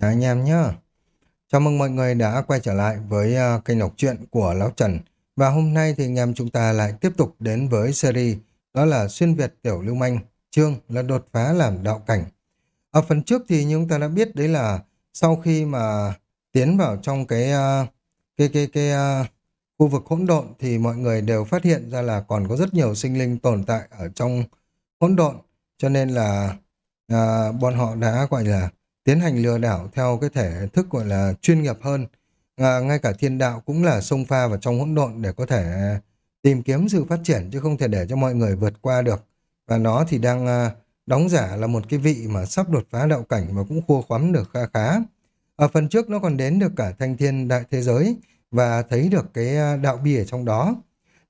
Chào anh em nhé. Chào mừng mọi người đã quay trở lại với uh, kênh đọc truyện của Lão Trần. Và hôm nay thì anh em chúng ta lại tiếp tục đến với series đó là Xuyên Việt Tiểu Lưu Manh, chương là đột phá làm đạo cảnh. Ở phần trước thì như chúng ta đã biết đấy là sau khi mà tiến vào trong cái uh, cái cái cái uh, khu vực hỗn độn thì mọi người đều phát hiện ra là còn có rất nhiều sinh linh tồn tại ở trong hỗn độn. Cho nên là uh, bọn họ đã gọi là tiến hành lừa đảo theo cái thể thức gọi là chuyên nghiệp hơn. À, ngay cả thiên đạo cũng là sông pha vào trong hỗn độn để có thể tìm kiếm sự phát triển chứ không thể để cho mọi người vượt qua được. Và nó thì đang à, đóng giả là một cái vị mà sắp đột phá đạo cảnh và cũng khua khoắm được kha khá. Ở phần trước nó còn đến được cả thanh thiên đại thế giới và thấy được cái à, đạo bi ở trong đó.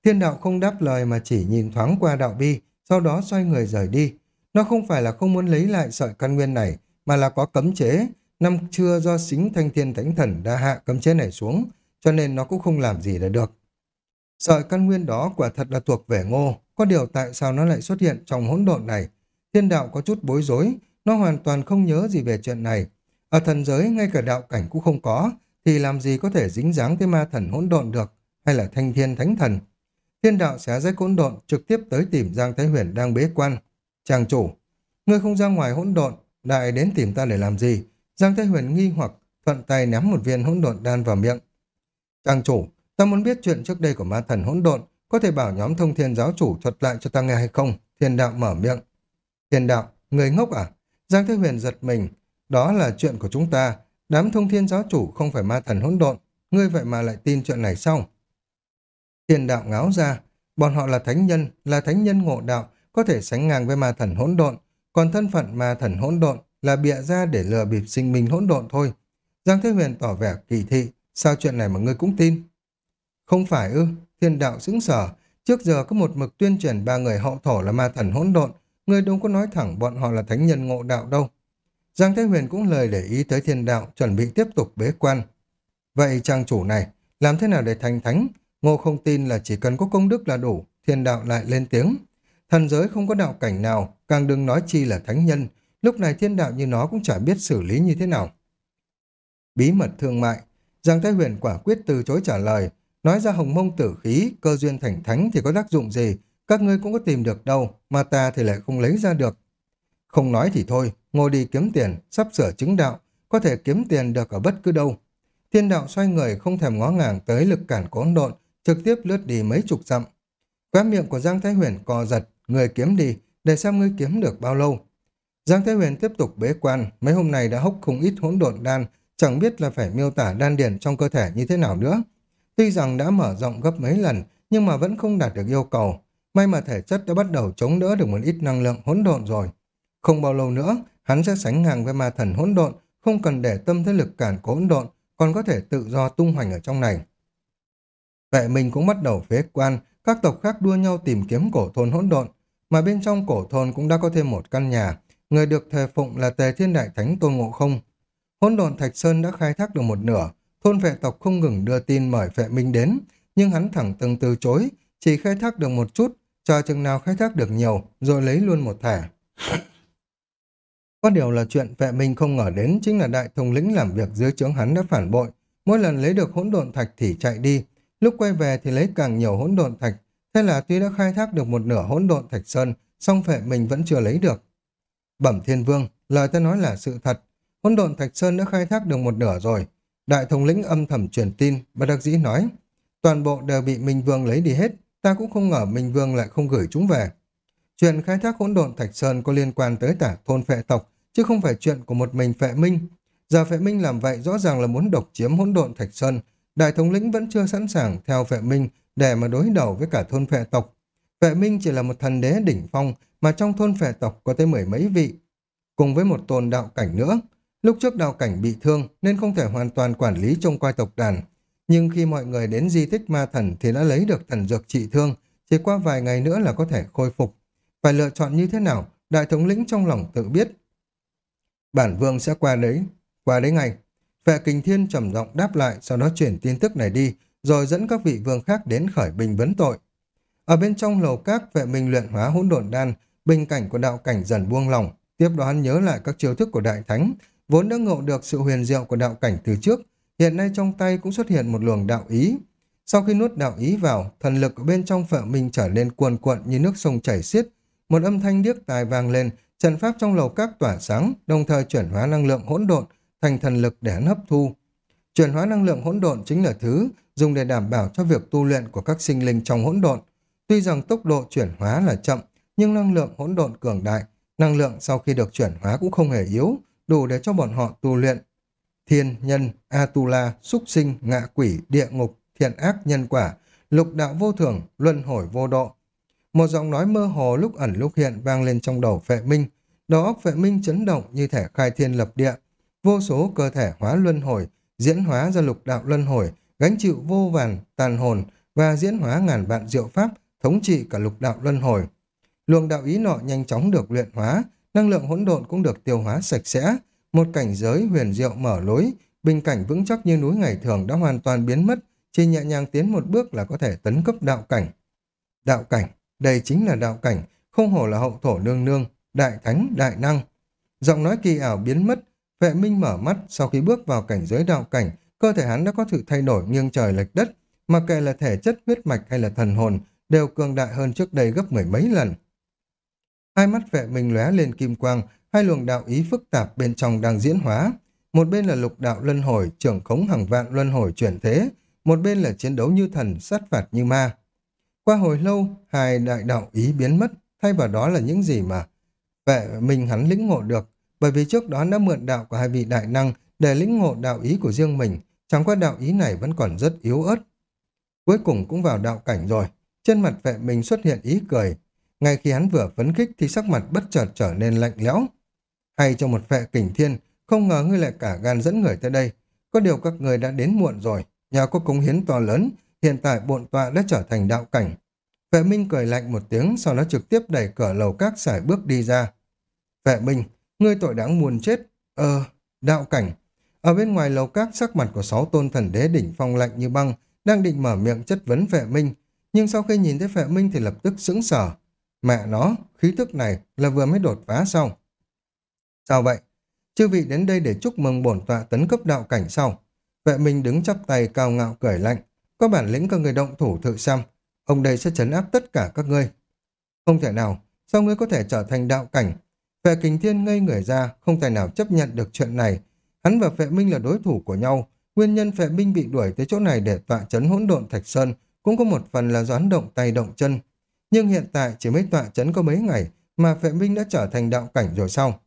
Thiên đạo không đáp lời mà chỉ nhìn thoáng qua đạo bi, sau đó xoay người rời đi. Nó không phải là không muốn lấy lại sợi căn nguyên này, mà là có cấm chế. Năm trưa do xính thanh thiên thánh thần đã hạ cấm chế này xuống, cho nên nó cũng không làm gì là được. Sợi căn nguyên đó quả thật là thuộc về ngô, có điều tại sao nó lại xuất hiện trong hỗn độn này? Thiên đạo có chút bối rối, nó hoàn toàn không nhớ gì về chuyện này. Ở thần giới ngay cả đạo cảnh cũng không có, thì làm gì có thể dính dáng tới ma thần hỗn độn được, hay là thanh thiên thánh thần. Thiên đạo xé rách hỗn độn trực tiếp tới tìm Giang Thái Huyền đang bế quan. Chàng chủ, ngươi không ra ngoài hỗn độn, Đại đến tìm ta để làm gì? Giang Thái Huyền nghi hoặc thuận tay ném một viên hỗn độn đan vào miệng. Trang chủ, ta muốn biết chuyện trước đây của ma thần hỗn độn, có thể bảo nhóm thông thiên giáo chủ thuật lại cho ta nghe hay không? Thiên đạo mở miệng. Thiên đạo, người ngốc à? Giang Thái Huyền giật mình. Đó là chuyện của chúng ta. Đám thông thiên giáo chủ không phải ma thần hỗn độn. Ngươi vậy mà lại tin chuyện này sao? Thiên đạo ngáo ra. Bọn họ là thánh nhân, là thánh nhân ngộ đạo, có thể sánh ngang với ma thần hỗn độn còn thân phận ma thần hỗn độn là bịa ra để lừa bịp sinh minh hỗn độn thôi. Giang Thế Huyền tỏ vẻ kỳ thị, sao chuyện này mà ngươi cũng tin? Không phải ư, thiên đạo xứng sở, trước giờ có một mực tuyên truyền ba người hậu thổ là ma thần hỗn độn, ngươi đâu có nói thẳng bọn họ là thánh nhân ngộ đạo đâu. Giang Thế Huyền cũng lời để ý tới thiên đạo, chuẩn bị tiếp tục bế quan. Vậy trang chủ này, làm thế nào để thành thánh? Ngô không tin là chỉ cần có công đức là đủ, thiên đạo lại lên tiếng. Thần giới không có đạo cảnh nào, càng đừng nói chi là thánh nhân, lúc này thiên đạo như nó cũng chả biết xử lý như thế nào. Bí mật thương mại, Giang Thái Huyền quả quyết từ chối trả lời, nói ra hồng mông tử khí, cơ duyên thành thánh thì có tác dụng gì, các ngươi cũng có tìm được đâu, mà ta thì lại không lấy ra được. Không nói thì thôi, ngồi đi kiếm tiền, sắp sửa chứng đạo, có thể kiếm tiền được ở bất cứ đâu. Thiên đạo xoay người không thèm ngó ngàng tới lực cản cốn độn, trực tiếp lướt đi mấy chục dặm. Quá miệng của Giang Thái Huyền co giật, người kiếm đi, để xem ngươi kiếm được bao lâu. Giang Thái Huyền tiếp tục bế quan, mấy hôm nay đã hốc không ít hỗn độn đan, chẳng biết là phải miêu tả đan điền trong cơ thể như thế nào nữa. Tuy rằng đã mở rộng gấp mấy lần, nhưng mà vẫn không đạt được yêu cầu. May mà thể chất đã bắt đầu chống đỡ được một ít năng lượng hỗn độn rồi. Không bao lâu nữa, hắn sẽ sánh ngang với ma thần hỗn độn, không cần để tâm thế lực cản của hỗn độn, còn có thể tự do tung hoành ở trong này. Vệ mình cũng bắt đầu phế quan, các tộc khác đua nhau tìm kiếm cổ thôn hỗn độn, mà bên trong cổ thôn cũng đã có thêm một căn nhà, người được thờ phụng là Tề Thiên Đại Thánh Tôn Ngộ Không. Hỗn độn Thạch Sơn đã khai thác được một nửa, thôn vệ tộc không ngừng đưa tin mời vệ minh đến, nhưng hắn thẳng từng từ chối, chỉ khai thác được một chút, chờ chừng nào khai thác được nhiều, rồi lấy luôn một thẻ. Có điều là chuyện vệ minh không ngờ đến chính là đại thống lĩnh làm việc dưới trướng hắn đã phản bội, mỗi lần lấy được hỗn độn thạch thì chạy đi, lúc quay về thì lấy càng nhiều hỗn độn thạch, Thế là tuy đã khai thác được một nửa hỗn độn thạch sơn, song phệ mình vẫn chưa lấy được. Bẩm Thiên Vương, lời ta nói là sự thật. Hỗn độn thạch sơn đã khai thác được một nửa rồi. Đại thống lĩnh âm thầm truyền tin, và đặc dĩ nói. Toàn bộ đều bị Minh Vương lấy đi hết, ta cũng không ngờ Minh Vương lại không gửi chúng về. Chuyện khai thác hỗn độn thạch sơn có liên quan tới cả thôn phệ tộc, chứ không phải chuyện của một mình phệ minh. Giờ phệ minh làm vậy rõ ràng là muốn độc chiếm hỗn độn thạch sơn. Đại thống lĩnh vẫn chưa sẵn sàng theo phệ minh để mà đối đầu với cả thôn phệ tộc. Vệ Minh chỉ là một thần đế đỉnh phong mà trong thôn phệ tộc có tới mười mấy vị, cùng với một tôn đạo cảnh nữa. Lúc trước đạo cảnh bị thương nên không thể hoàn toàn quản lý trông coi tộc đàn. Nhưng khi mọi người đến di tích ma thần thì đã lấy được thần dược trị thương, chỉ qua vài ngày nữa là có thể khôi phục. Phải lựa chọn như thế nào, đại thống lĩnh trong lòng tự biết. Bản vương sẽ qua đấy, qua đấy ngay. Vệ kình thiên trầm giọng đáp lại, sau đó chuyển tin tức này đi, rồi dẫn các vị vương khác đến khởi bình vấn tội. Ở bên trong lầu các vệ minh luyện hóa hỗn độn đan, bình cảnh của đạo cảnh dần buông lỏng, tiếp đó hắn nhớ lại các chiêu thức của đại thánh, vốn đã ngộ được sự huyền diệu của đạo cảnh từ trước, hiện nay trong tay cũng xuất hiện một luồng đạo ý. Sau khi nuốt đạo ý vào, thần lực ở bên trong phệ minh trở nên cuồn cuộn như nước sông chảy xiết. Một âm thanh điếc tài vang lên, trận pháp trong lầu các tỏa sáng, đồng thời chuyển hóa năng lượng hỗn độn thành thần lực để hắn hấp thu. Chuyển hóa năng lượng hỗn độn chính là thứ dùng để đảm bảo cho việc tu luyện của các sinh linh trong hỗn độn. Tuy rằng tốc độ chuyển hóa là chậm, nhưng năng lượng hỗn độn cường đại, năng lượng sau khi được chuyển hóa cũng không hề yếu, đủ để cho bọn họ tu luyện. Thiên, nhân, Atula, súc sinh, ngạ quỷ, địa ngục, thiện ác, nhân quả, lục đạo vô thường, luân hồi vô độ. Một giọng nói mơ hồ lúc ẩn lúc hiện vang lên trong đầu phệ minh, đầu óc phệ minh chấn động như thể khai thiên lập địa. Vô số cơ thể hóa luân hồi, diễn hóa ra lục đạo luân hồi, gánh chịu vô vàn, tàn hồn và diễn hóa ngàn vạn diệu pháp, thống trị cả lục đạo luân hồi. Luồng đạo ý nọ nhanh chóng được luyện hóa, năng lượng hỗn độn cũng được tiêu hóa sạch sẽ, một cảnh giới huyền diệu mở lối, bình cảnh vững chắc như núi ngày thường đã hoàn toàn biến mất, chỉ nhẹ nhàng tiến một bước là có thể tấn cấp đạo cảnh. Đạo cảnh, đây chính là đạo cảnh, không hổ là hậu thổ nương nương, đại thánh, đại năng. Giọng nói kỳ ảo biến mất, vệ minh mở mắt sau khi bước vào cảnh giới đạo cảnh, cơ thể hắn đã có sự thay đổi nghiêng trời lệch đất, mà kể là thể chất huyết mạch hay là thần hồn, đều cường đại hơn trước đây gấp mười mấy lần. Hai mắt vệ minh lóe lên kim quang, hai luồng đạo ý phức tạp bên trong đang diễn hóa. Một bên là lục đạo luân hồi, trưởng khống hàng vạn luân hồi chuyển thế, một bên là chiến đấu như thần, sát phạt như ma. Qua hồi lâu, hai đại đạo ý biến mất, thay vào đó là những gì mà vệ minh hắn lĩnh ngộ được, bởi vì trước đó đã mượn đạo của hai vị đại năng để lĩnh ngộ đạo ý của riêng mình, chẳng qua đạo ý này vẫn còn rất yếu ớt. Cuối cùng cũng vào đạo cảnh rồi, trên mặt vệ minh xuất hiện ý cười. Ngay khi hắn vừa phấn khích thì sắc mặt bất chợt trở nên lạnh lẽo. Hay cho một vệ kình thiên, không ngờ ngươi lại cả gan dẫn người tới đây. Có điều các người đã đến muộn rồi, nhà có cống hiến to lớn, hiện tại bộn tọa đã trở thành đạo cảnh. Vệ Minh cười lạnh một tiếng, sau đó trực tiếp đẩy cửa lầu các xài bước đi ra. Vệ Minh, ngươi tội đáng muôn chết. Ờ, đạo cảnh. Ở bên ngoài lầu các sắc mặt của sáu tôn thần đế đỉnh phong lạnh như băng, đang định mở miệng chất vấn vệ minh, nhưng sau khi nhìn thấy vệ minh thì lập tức sững sờ. Mẹ nó, khí tức này là vừa mới đột phá xong. Sao vậy? Chư vị đến đây để chúc mừng bổn tọa tấn cấp đạo cảnh sau. Vệ minh đứng chắp tay cao ngạo cười lạnh. Có bản lĩnh các người động thủ thử xem. Ông đây sẽ chấn áp tất cả các ngươi. Không thể nào, sao ngươi có thể trở thành đạo cảnh? Vệ kình thiên ngây người ra, không tài nào chấp nhận được chuyện này. Hắn và vệ minh là đối thủ của nhau. Nguyên nhân vệ minh bị đuổi tới chỗ này để tọa chấn hỗn độn thạch sơn cũng có một phần là doán động tay động chân. Nhưng hiện tại chỉ mới tọa chấn có mấy ngày mà vệ minh đã trở thành đạo cảnh rồi sao?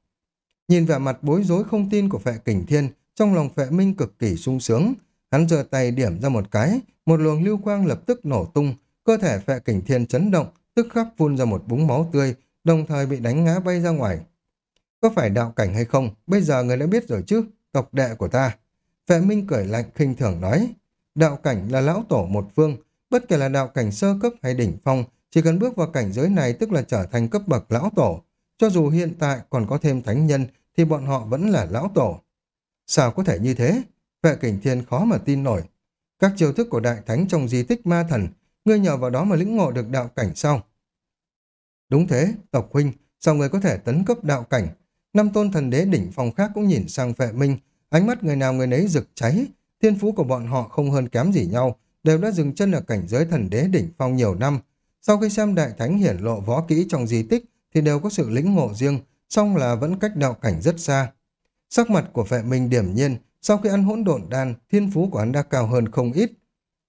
Nhìn vẻ mặt bối rối không tin của phệ kình thiên, trong lòng phệ minh cực kỳ sung sướng. Hắn giơ tay điểm ra một cái, một luồng lưu quang lập tức nổ tung, cơ thể phệ kình thiên chấn động, tức khắc phun ra một búng máu tươi, đồng thời bị đánh ngã bay ra ngoài. Có phải đạo cảnh hay không, bây giờ người đã biết rồi chứ, tộc đệ của ta. Phệ minh cười lạnh khinh thường nói, đạo cảnh là lão tổ một phương, bất kể là đạo cảnh sơ cấp hay đỉnh phong, chỉ cần bước vào cảnh giới này tức là trở thành cấp bậc lão tổ. Cho dù hiện tại còn có thêm thánh nhân thì bọn họ vẫn là lão tổ. Sao có thể như thế? Vệ kình thiên khó mà tin nổi. Các chiêu thức của đại thánh trong di tích ma thần, ngươi nhờ vào đó mà lĩnh ngộ được đạo cảnh sao? Đúng thế, tộc huynh, sao người có thể tấn cấp đạo cảnh? Năm tôn thần đế đỉnh phong khác cũng nhìn sang vệ minh, ánh mắt người nào người nấy rực cháy, thiên phú của bọn họ không hơn kém gì nhau, đều đã dừng chân ở cảnh giới thần đế đỉnh phong nhiều năm. Sau khi xem đại thánh hiển lộ võ kỹ trong di tích thì đều có sự lĩnh ngộ riêng, song là vẫn cách đạo cảnh rất xa. Sắc mặt của vệ minh điểm nhiên, sau khi ăn hỗn độn đan, thiên phú của hắn đã cao hơn không ít.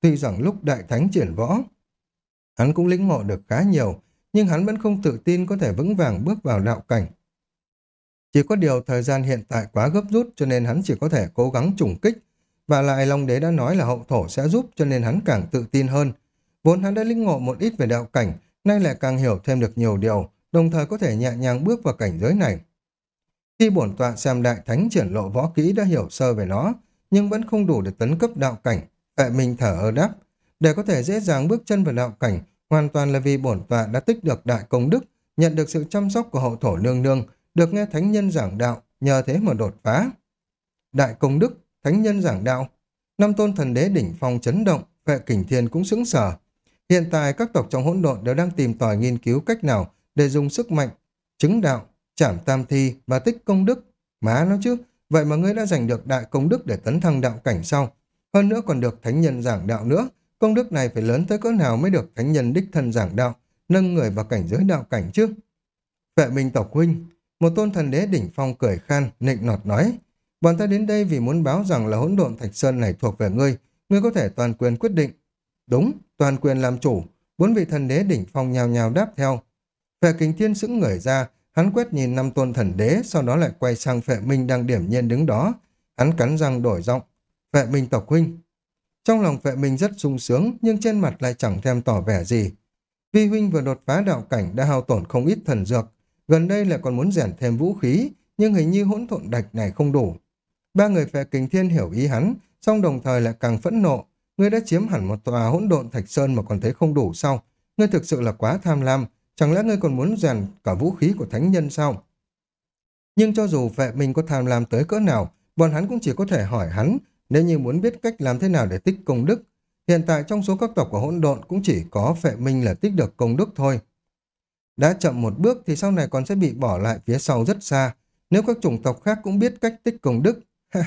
Tuy rằng lúc đại thánh triển võ, hắn cũng lĩnh ngộ được khá nhiều, nhưng hắn vẫn không tự tin có thể vững vàng bước vào đạo cảnh. Chỉ có điều thời gian hiện tại quá gấp rút cho nên hắn chỉ có thể cố gắng trùng kích, và lại Long Đế đã nói là hậu thổ sẽ giúp cho nên hắn càng tự tin hơn. Vốn hắn đã lĩnh ngộ một ít về đạo cảnh, nay lại càng hiểu thêm được nhiều điều, đồng thời có thể nhẹ nhàng bước vào cảnh giới này. Khi bổn tọa xem đại thánh triển lộ võ kỹ đã hiểu sơ về nó, nhưng vẫn không đủ để tấn cấp đạo cảnh, tại mình thở ơ đáp. Để có thể dễ dàng bước chân vào đạo cảnh, hoàn toàn là vì bổn tọa đã tích được đại công đức, nhận được sự chăm sóc của hậu thổ nương nương, được nghe thánh nhân giảng đạo, nhờ thế mà đột phá. Đại công đức, thánh nhân giảng đạo, năm tôn thần đế đỉnh phong chấn động, vệ kình thiên cũng sững sờ. Hiện tại các tộc trong hỗn độn đều đang tìm tòi nghiên cứu cách nào để dùng sức mạnh, chứng đạo, chảm tam thi và tích công đức. Má nó chứ, vậy mà ngươi đã giành được đại công đức để tấn thăng đạo cảnh sau. Hơn nữa còn được thánh nhân giảng đạo nữa, công đức này phải lớn tới cỡ nào mới được thánh nhân đích thân giảng đạo, nâng người vào cảnh giới đạo cảnh chứ. Vệ minh tộc huynh, một tôn thần đế đỉnh phong cười khan, nịnh nọt nói, bọn ta đến đây vì muốn báo rằng là hỗn độn thạch sơn này thuộc về ngươi, ngươi có thể toàn quyền quyết định. Đúng, toàn quyền làm chủ, bốn vị thần đế đỉnh phong nhào nhào đáp theo. Phệ kính thiên sững người ra, hắn quét nhìn năm tôn thần đế, sau đó lại quay sang phệ minh đang điểm nhiên đứng đó. Hắn cắn răng đổi giọng, phệ minh tộc huynh. Trong lòng phệ minh rất sung sướng, nhưng trên mặt lại chẳng thèm tỏ vẻ gì. Vi huynh vừa đột phá đạo cảnh đã hao tổn không ít thần dược, gần đây lại còn muốn rèn thêm vũ khí, nhưng hình như hỗn thộn đạch này không đủ. Ba người phệ kính thiên hiểu ý hắn, song đồng thời lại càng phẫn nộ. Ngươi đã chiếm hẳn một tòa hỗn độn thạch sơn mà còn thấy không đủ sao? Ngươi thực sự là quá tham lam, chẳng lẽ ngươi còn muốn rèn cả vũ khí của thánh nhân sao? Nhưng cho dù vệ mình có tham lam tới cỡ nào, bọn hắn cũng chỉ có thể hỏi hắn nếu như muốn biết cách làm thế nào để tích công đức. Hiện tại trong số các tộc của hỗn độn cũng chỉ có phệ minh là tích được công đức thôi. Đã chậm một bước thì sau này còn sẽ bị bỏ lại phía sau rất xa. Nếu các chủng tộc khác cũng biết cách tích công đức, phệ.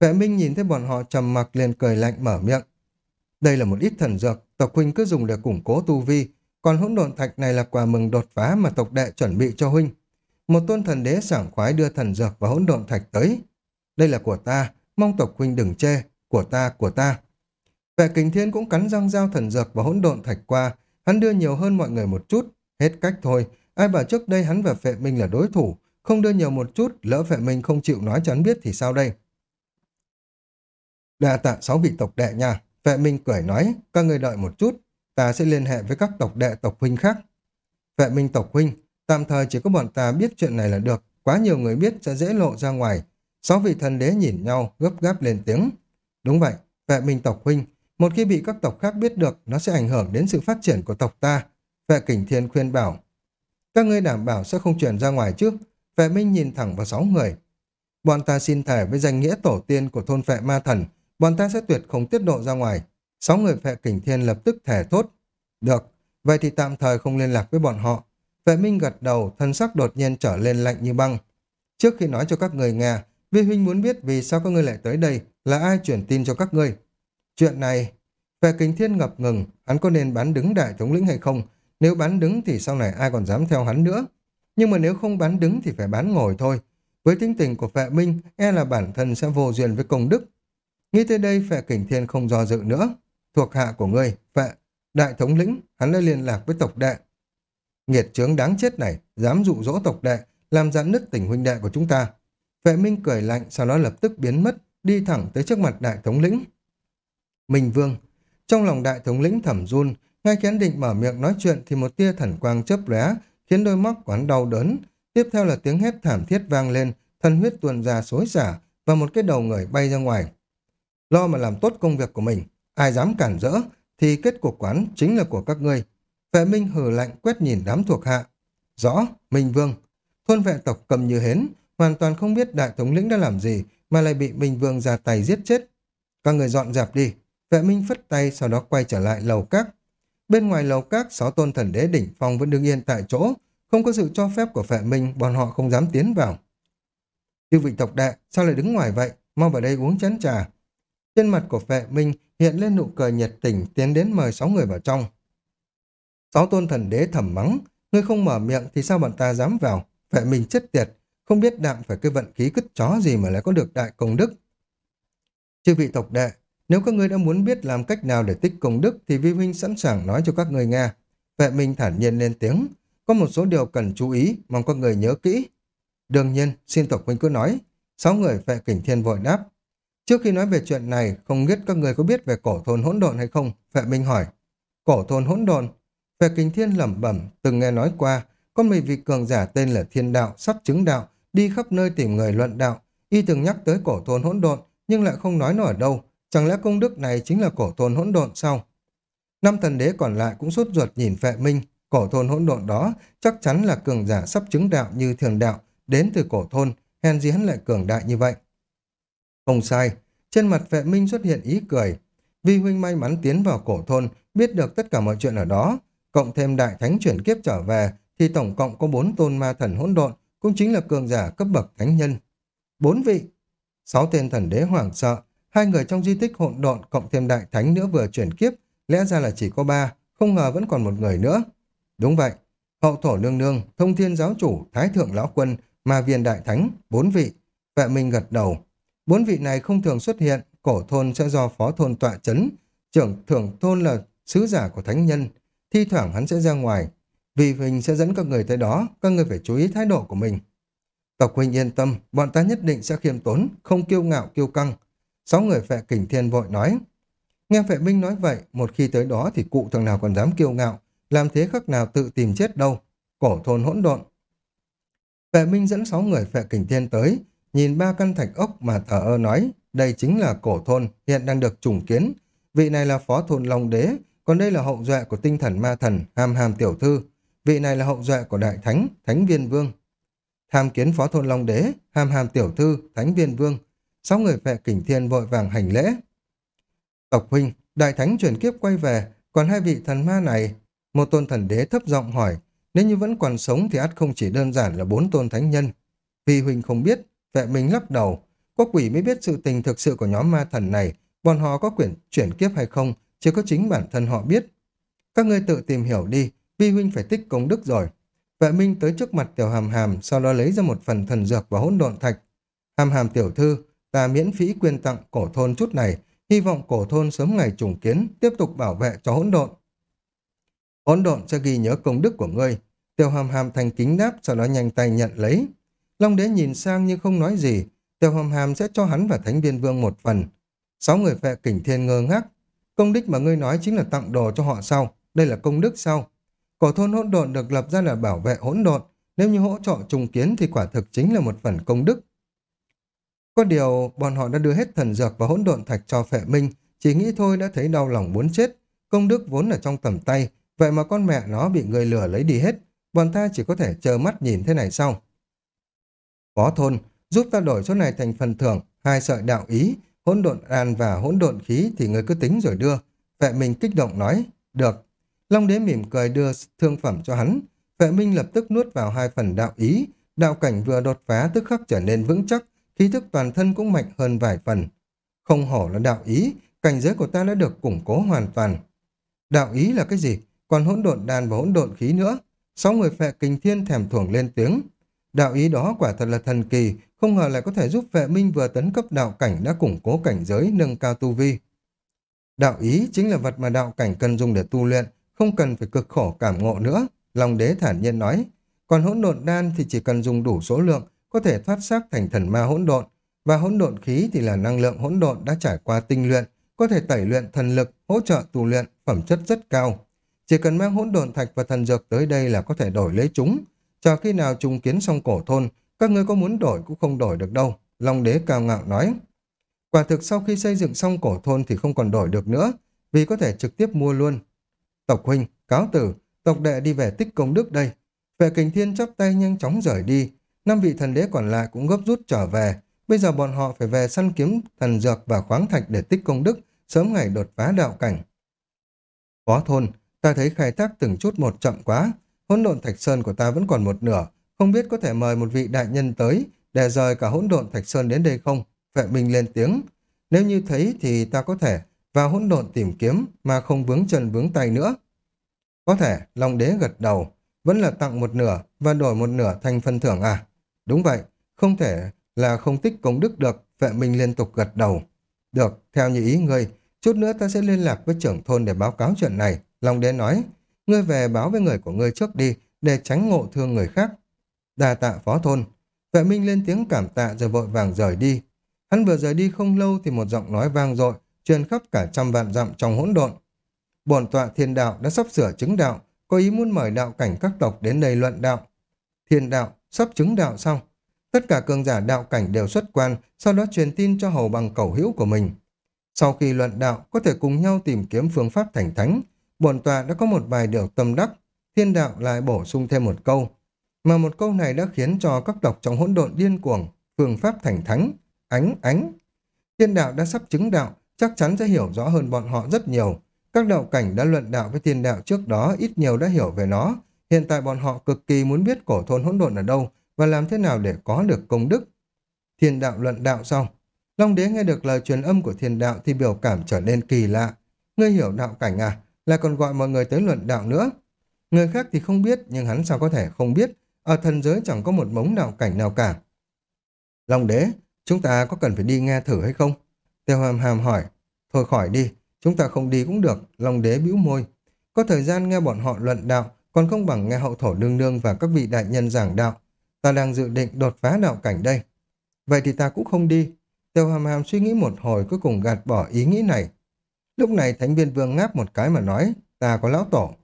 Vệ minh nhìn thấy bọn họ trầm mặc liền cười lạnh mở miệng. Đây là một ít thần dược, tộc huynh cứ dùng để củng cố tu vi, còn hỗn độn thạch này là quà mừng đột phá mà tộc đệ chuẩn bị cho huynh. Một tôn thần đế sảng khoái đưa thần dược và hỗn độn thạch tới. Đây là của ta, mong tộc huynh đừng chê, của ta, của ta. Vệ kình thiên cũng cắn răng giao thần dược và hỗn độn thạch qua, hắn đưa nhiều hơn mọi người một chút, hết cách thôi. Ai bảo trước đây hắn và phệ minh là đối thủ, không đưa nhiều một chút, lỡ phệ minh không chịu nói cho hắn biết thì sao đây? Đà tạ sáu vị tộc đệ nha. Vệ Minh cười nói, các người đợi một chút, ta sẽ liên hệ với các tộc đệ tộc huynh khác. Vệ Minh tộc huynh, tạm thời chỉ có bọn ta biết chuyện này là được, quá nhiều người biết sẽ dễ lộ ra ngoài. Sáu vị thần đế nhìn nhau, gấp gáp lên tiếng. Đúng vậy, vệ Minh tộc huynh, một khi bị các tộc khác biết được, nó sẽ ảnh hưởng đến sự phát triển của tộc ta. Vệ Kình Thiên khuyên bảo. Các ngươi đảm bảo sẽ không chuyển ra ngoài trước. Vệ Minh nhìn thẳng vào sáu người. Bọn ta xin thề với danh nghĩa tổ tiên của thôn vệ ma thần, bọn ta sẽ tuyệt không tiết độ ra ngoài. Sáu người vệ kình thiên lập tức thề thốt. Được, vậy thì tạm thời không liên lạc với bọn họ. Vệ minh gật đầu, thân sắc đột nhiên trở lên lạnh như băng. Trước khi nói cho các người nghe, Vi huynh muốn biết vì sao các ngươi lại tới đây, là ai chuyển tin cho các ngươi. Chuyện này, về kính thiên ngập ngừng, hắn có nên bán đứng đại thống lĩnh hay không? Nếu bán đứng thì sau này ai còn dám theo hắn nữa? Nhưng mà nếu không bán đứng thì phải bán ngồi thôi. Với tính tình của phệ minh, e là bản thân sẽ vô duyên với công đức, Nghĩ tới đây phệ kình thiên không do dự nữa. Thuộc hạ của ngươi, phệ, đại thống lĩnh, hắn đã liên lạc với tộc đệ. Nghiệt chướng đáng chết này, dám dụ dỗ tộc đệ, làm giãn nứt tình huynh đệ của chúng ta. Vệ Minh cười lạnh, sau đó lập tức biến mất, đi thẳng tới trước mặt đại thống lĩnh. Minh Vương, trong lòng đại thống lĩnh thẩm run, ngay khi hắn định mở miệng nói chuyện thì một tia thần quang chớp lóe khiến đôi mắt của hắn đau đớn. Tiếp theo là tiếng hét thảm thiết vang lên, thân huyết tuôn ra xối xả và một cái đầu người bay ra ngoài. Lo mà làm tốt công việc của mình, ai dám cản rỡ, thì kết cục quán chính là của các ngươi. Vệ Minh hừ lạnh quét nhìn đám thuộc hạ. Rõ, Minh Vương. Thôn vệ tộc cầm như hến, hoàn toàn không biết đại thống lĩnh đã làm gì mà lại bị Minh Vương ra tay giết chết. Các người dọn dẹp đi. Vệ Minh phất tay sau đó quay trở lại lầu các. Bên ngoài lầu các, sáu tôn thần đế đỉnh phong vẫn đứng yên tại chỗ. Không có sự cho phép của vệ Minh, bọn họ không dám tiến vào. Chư vị tộc đệ, sao lại đứng ngoài vậy? Mau vào đây uống chén trà. Trên mặt của vệ minh hiện lên nụ cười nhiệt tình tiến đến mời sáu người vào trong. Sáu tôn thần đế thầm mắng, ngươi không mở miệng thì sao bọn ta dám vào? Vệ minh chết tiệt, không biết đạm phải cái vận khí cứt chó gì mà lại có được đại công đức. Chư vị tộc đệ, nếu các ngươi đã muốn biết làm cách nào để tích công đức thì vi huynh sẵn sàng nói cho các ngươi nghe. Vệ minh thản nhiên lên tiếng, có một số điều cần chú ý, mong các người nhớ kỹ. Đương nhiên, xin tộc huynh cứ nói. Sáu người vệ kình thiên vội đáp. Trước khi nói về chuyện này, không biết các người có biết về cổ thôn hỗn độn hay không? Phệ Minh hỏi. Cổ thôn hỗn độn? Phệ Kinh Thiên lẩm bẩm, từng nghe nói qua, có mấy vị cường giả tên là Thiên Đạo, sắp chứng đạo, đi khắp nơi tìm người luận đạo. Y từng nhắc tới cổ thôn hỗn độn, nhưng lại không nói nó ở đâu. Chẳng lẽ công đức này chính là cổ thôn hỗn độn sao? Năm thần đế còn lại cũng sốt ruột nhìn Phệ Minh, cổ thôn hỗn độn đó chắc chắn là cường giả sắp chứng đạo như thường đạo, đến từ cổ thôn, hèn gì hắn lại cường đại như vậy. Không sai, trên mặt vệ minh xuất hiện ý cười. Vi huynh may mắn tiến vào cổ thôn, biết được tất cả mọi chuyện ở đó, cộng thêm đại thánh chuyển kiếp trở về, thì tổng cộng có bốn tôn ma thần hỗn độn, cũng chính là cường giả cấp bậc thánh nhân. Bốn vị, Sáu tên thần đế hoảng sợ, hai người trong di tích hỗn độn cộng thêm đại thánh nữa vừa chuyển kiếp, lẽ ra là chỉ có ba, không ngờ vẫn còn một người nữa. Đúng vậy, hậu thổ nương nương, thông thiên giáo chủ, thái thượng lão quân, ma viên đại thánh, bốn vị. Vệ minh gật đầu. Bốn vị này không thường xuất hiện, cổ thôn sẽ do phó thôn tọa chấn, trưởng thưởng thôn là sứ giả của thánh nhân, thi thoảng hắn sẽ ra ngoài. Vì huynh sẽ dẫn các người tới đó, các người phải chú ý thái độ của mình. Tộc huynh yên tâm, bọn ta nhất định sẽ khiêm tốn, không kiêu ngạo kiêu căng. Sáu người phệ kình thiên vội nói. Nghe phệ minh nói vậy, một khi tới đó thì cụ thằng nào còn dám kiêu ngạo, làm thế khắc nào tự tìm chết đâu. Cổ thôn hỗn độn. Phệ minh dẫn sáu người phệ kình thiên tới, nhìn ba căn thạch ốc mà thở ơ nói, đây chính là cổ thôn, hiện đang được trùng kiến. Vị này là phó thôn Long Đế, còn đây là hậu duệ của tinh thần ma thần, hàm hàm tiểu thư. Vị này là hậu duệ của đại thánh, thánh viên vương. Tham kiến phó thôn Long Đế, hàm hàm tiểu thư, thánh viên vương. Sáu người phệ kình thiên vội vàng hành lễ. Tộc huynh, đại thánh chuyển kiếp quay về, còn hai vị thần ma này. Một tôn thần đế thấp giọng hỏi, nếu như vẫn còn sống thì ắt không chỉ đơn giản là bốn tôn thánh nhân. Vì huynh không biết, vệ mình lắc đầu, có quỷ mới biết sự tình thực sự của nhóm ma thần này, bọn họ có quyển chuyển kiếp hay không, chỉ có chính bản thân họ biết. Các ngươi tự tìm hiểu đi, vi huynh phải tích công đức rồi. Vệ minh tới trước mặt tiểu hàm hàm, sau đó lấy ra một phần thần dược và hỗn độn thạch. Hàm hàm tiểu thư, ta miễn phí quyên tặng cổ thôn chút này, hy vọng cổ thôn sớm ngày trùng kiến, tiếp tục bảo vệ cho hỗn độn. Hỗn độn sẽ ghi nhớ công đức của ngươi. Tiểu hàm hàm thành kính đáp, sau đó nhanh tay nhận lấy. Long đế nhìn sang nhưng không nói gì, Tiểu hàm hàm sẽ cho hắn và thánh viên vương một phần. Sáu người phệ kình thiên ngơ ngác. Công đức mà ngươi nói chính là tặng đồ cho họ sau. Đây là công đức sau. Cổ thôn hỗn độn được lập ra là bảo vệ hỗn độn. Nếu như hỗ trợ trùng kiến thì quả thực chính là một phần công đức. Có điều, bọn họ đã đưa hết thần dược và hỗn độn thạch cho phệ minh, chỉ nghĩ thôi đã thấy đau lòng muốn chết. Công đức vốn ở trong tầm tay, vậy mà con mẹ nó bị người lừa lấy đi hết. Bọn ta chỉ có thể chờ mắt nhìn thế này sau. Phó thôn, giúp ta đổi số này thành phần thưởng, hai sợi đạo ý, hỗn độn an và hỗn độn khí thì người cứ tính rồi đưa. Vệ Minh kích động nói, được. Long đế mỉm cười đưa thương phẩm cho hắn. Vệ Minh lập tức nuốt vào hai phần đạo ý, đạo cảnh vừa đột phá tức khắc trở nên vững chắc, khí thức toàn thân cũng mạnh hơn vài phần. Không hổ là đạo ý, cảnh giới của ta đã được củng cố hoàn toàn. Đạo ý là cái gì? Còn hỗn độn đàn và hỗn độn khí nữa. Sáu người phệ kinh thiên thèm thuồng lên tiếng. Đạo ý đó quả thật là thần kỳ, không ngờ lại có thể giúp vệ minh vừa tấn cấp đạo cảnh đã củng cố cảnh giới nâng cao tu vi. Đạo ý chính là vật mà đạo cảnh cần dùng để tu luyện, không cần phải cực khổ cảm ngộ nữa, Long đế thản nhiên nói. Còn hỗn độn đan thì chỉ cần dùng đủ số lượng, có thể thoát xác thành thần ma hỗn độn, và hỗn độn khí thì là năng lượng hỗn độn đã trải qua tinh luyện, có thể tẩy luyện thần lực, hỗ trợ tu luyện, phẩm chất rất cao. Chỉ cần mang hỗn độn thạch và thần dược tới đây là có thể đổi lấy chúng. Chờ khi nào trùng kiến xong cổ thôn, các ngươi có muốn đổi cũng không đổi được đâu. Long đế cao ngạo nói. Quả thực sau khi xây dựng xong cổ thôn thì không còn đổi được nữa, vì có thể trực tiếp mua luôn. Tộc huynh, cáo tử, tộc đệ đi về tích công đức đây. Vệ kình thiên chắp tay nhanh chóng rời đi. Năm vị thần đế còn lại cũng gấp rút trở về. Bây giờ bọn họ phải về săn kiếm thần dược và khoáng thạch để tích công đức, sớm ngày đột phá đạo cảnh. Phó thôn, ta thấy khai thác từng chút một chậm quá. Hỗn độn thạch sơn của ta vẫn còn một nửa, không biết có thể mời một vị đại nhân tới để rời cả hỗn độn thạch sơn đến đây không? Vệ Minh lên tiếng. Nếu như thấy thì ta có thể và hỗn độn tìm kiếm mà không vướng chân vướng tay nữa. Có thể, Long Đế gật đầu, vẫn là tặng một nửa và đổi một nửa thành phân thưởng à? Đúng vậy, không thể là không tích công đức được, vệ minh liên tục gật đầu. Được, theo như ý ngươi, chút nữa ta sẽ liên lạc với trưởng thôn để báo cáo chuyện này. Long Đế nói, ngươi về báo với người của ngươi trước đi, để tránh ngộ thương người khác. Đà tạ phó thôn. Vệ minh lên tiếng cảm tạ rồi vội vàng rời đi. Hắn vừa rời đi không lâu thì một giọng nói vang dội truyền khắp cả trăm vạn dặm trong hỗn độn. Bổn tọa thiên đạo đã sắp sửa chứng đạo, có ý muốn mời đạo cảnh các tộc đến đây luận đạo. Thiên đạo, sắp chứng đạo xong. Tất cả cường giả đạo cảnh đều xuất quan, sau đó truyền tin cho hầu bằng cầu hữu của mình. Sau khi luận đạo, có thể cùng nhau tìm kiếm phương pháp thành thánh. Bổn tọa đã có một vài điều tâm đắc. Thiên đạo lại bổ sung thêm một câu. Mà một câu này đã khiến cho các tộc trong hỗn độn điên cuồng, phương pháp thành thánh, ánh ánh. Thiên đạo đã sắp chứng đạo, chắc chắn sẽ hiểu rõ hơn bọn họ rất nhiều. Các đạo cảnh đã luận đạo với tiên đạo trước đó ít nhiều đã hiểu về nó. Hiện tại bọn họ cực kỳ muốn biết cổ thôn hỗn độn ở đâu và làm thế nào để có được công đức. Thiên đạo luận đạo xong. Long đế nghe được lời truyền âm của thiên đạo thì biểu cảm trở nên kỳ lạ. Ngươi hiểu đạo cảnh à? Lại còn gọi mọi người tới luận đạo nữa. Người khác thì không biết, nhưng hắn sao có thể không biết. Ở thần giới chẳng có một mống đạo cảnh nào cả. Long đế, chúng ta có cần phải đi nghe thử hay không? Tiêu hàm hàm hỏi. Thôi khỏi đi, chúng ta không đi cũng được. Long đế bĩu môi. Có thời gian nghe bọn họ luận đạo, còn không bằng nghe hậu thổ đương đương và các vị đại nhân giảng đạo. Ta đang dự định đột phá đạo cảnh đây. Vậy thì ta cũng không đi. Tiêu hàm hàm suy nghĩ một hồi cuối cùng gạt bỏ ý nghĩ này. Lúc này Thánh viên vương ngáp một cái mà nói, ta có lão tổ.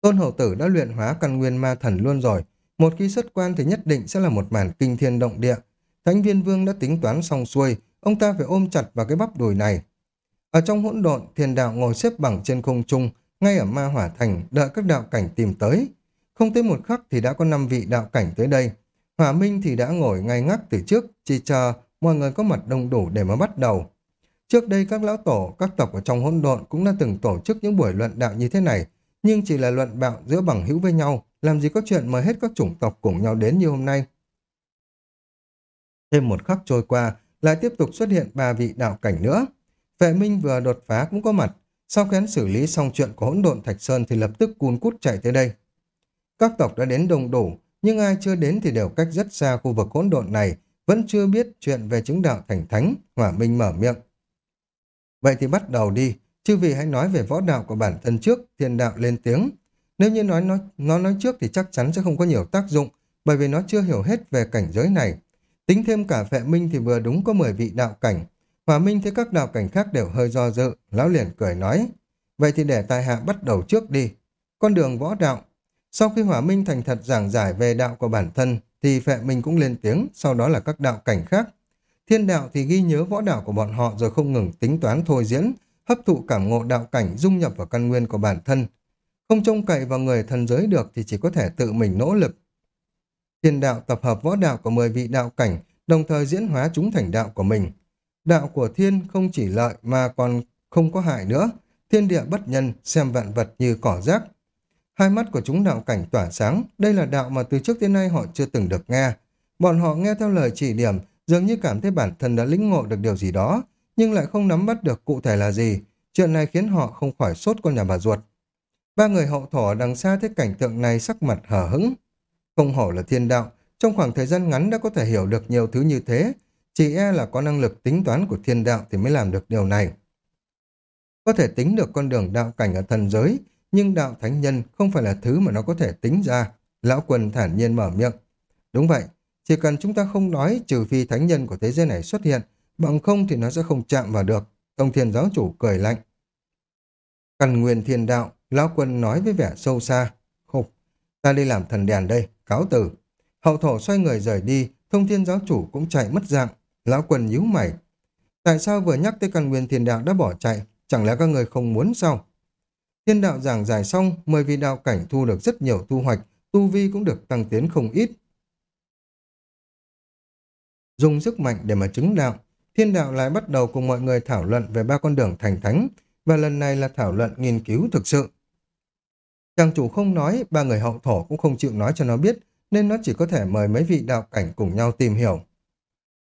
Tôn hậu tử đã luyện hóa căn nguyên ma thần luôn rồi. Một khi xuất quan thì nhất định sẽ là một màn kinh thiên động địa. Thánh viên vương đã tính toán xong xuôi, ông ta phải ôm chặt vào cái bắp đùi này. Ở trong hỗn độn, thiên đạo ngồi xếp bằng trên không trung, ngay ở ma hỏa thành, đợi các đạo cảnh tìm tới. Không tới một khắc thì đã có năm vị đạo cảnh tới đây. Hỏa Minh thì đã ngồi ngay ngắc từ trước, chỉ chờ mọi người có mặt đông đủ để mà bắt đầu. Trước đây các lão tổ, các tộc ở trong hỗn độn cũng đã từng tổ chức những buổi luận đạo như thế này, nhưng chỉ là luận bạo giữa bằng hữu với nhau, làm gì có chuyện mời hết các chủng tộc cùng nhau đến như hôm nay. Thêm một khắc trôi qua, lại tiếp tục xuất hiện ba vị đạo cảnh nữa. Vệ Minh vừa đột phá cũng có mặt, sau khi hắn xử lý xong chuyện của hỗn độn Thạch Sơn thì lập tức cun cút chạy tới đây. Các tộc đã đến đông đủ, nhưng ai chưa đến thì đều cách rất xa khu vực hỗn độn này, vẫn chưa biết chuyện về chứng đạo thành thánh, Hỏa Minh mở miệng. Vậy thì bắt đầu đi, chư vị hãy nói về võ đạo của bản thân trước, thiên đạo lên tiếng. Nếu như nói nó, nó nói trước thì chắc chắn sẽ không có nhiều tác dụng, bởi vì nó chưa hiểu hết về cảnh giới này. Tính thêm cả phệ minh thì vừa đúng có 10 vị đạo cảnh. Hòa minh thấy các đạo cảnh khác đều hơi do dự, lão liền cười nói. Vậy thì để tài hạ bắt đầu trước đi. Con đường võ đạo. Sau khi hỏa minh thành thật giảng giải về đạo của bản thân, thì phệ minh cũng lên tiếng, sau đó là các đạo cảnh khác. Thiên đạo thì ghi nhớ võ đạo của bọn họ rồi không ngừng tính toán thôi diễn, hấp thụ cảm ngộ đạo cảnh dung nhập vào căn nguyên của bản thân. Không trông cậy vào người thần giới được thì chỉ có thể tự mình nỗ lực. Thiên đạo tập hợp võ đạo của 10 vị đạo cảnh, đồng thời diễn hóa chúng thành đạo của mình. Đạo của thiên không chỉ lợi mà còn không có hại nữa. Thiên địa bất nhân, xem vạn vật như cỏ rác. Hai mắt của chúng đạo cảnh tỏa sáng, đây là đạo mà từ trước đến nay họ chưa từng được nghe. Bọn họ nghe theo lời chỉ điểm, dường như cảm thấy bản thân đã lĩnh ngộ được điều gì đó, nhưng lại không nắm bắt được cụ thể là gì. Chuyện này khiến họ không khỏi sốt con nhà bà ruột. Ba người hậu thổ đằng xa thấy cảnh tượng này sắc mặt hở hững. Không hổ là thiên đạo, trong khoảng thời gian ngắn đã có thể hiểu được nhiều thứ như thế, chỉ e là có năng lực tính toán của thiên đạo thì mới làm được điều này. Có thể tính được con đường đạo cảnh ở thần giới, nhưng đạo thánh nhân không phải là thứ mà nó có thể tính ra. Lão quần thản nhiên mở miệng. Đúng vậy, chỉ cần chúng ta không nói trừ phi thánh nhân của thế giới này xuất hiện, bằng không thì nó sẽ không chạm vào được. Tông thiên giáo chủ cười lạnh. cần nguyên thiên đạo, lão quân nói với vẻ sâu xa. Khục, ta đi làm thần đèn đây, cáo từ. Hậu thổ xoay người rời đi, thông thiên giáo chủ cũng chạy mất dạng. Lão quần nhíu mày. Tại sao vừa nhắc tới căn nguyên thiên đạo đã bỏ chạy? Chẳng lẽ các người không muốn sao? Thiên đạo giảng giải xong, mười vị đạo cảnh thu được rất nhiều thu hoạch, tu vi cũng được tăng tiến không ít. Dùng sức mạnh để mà chứng đạo, thiên đạo lại bắt đầu cùng mọi người thảo luận về ba con đường thành thánh, và lần này là thảo luận nghiên cứu thực sự. Chàng chủ không nói, ba người hậu thổ cũng không chịu nói cho nó biết, nên nó chỉ có thể mời mấy vị đạo cảnh cùng nhau tìm hiểu.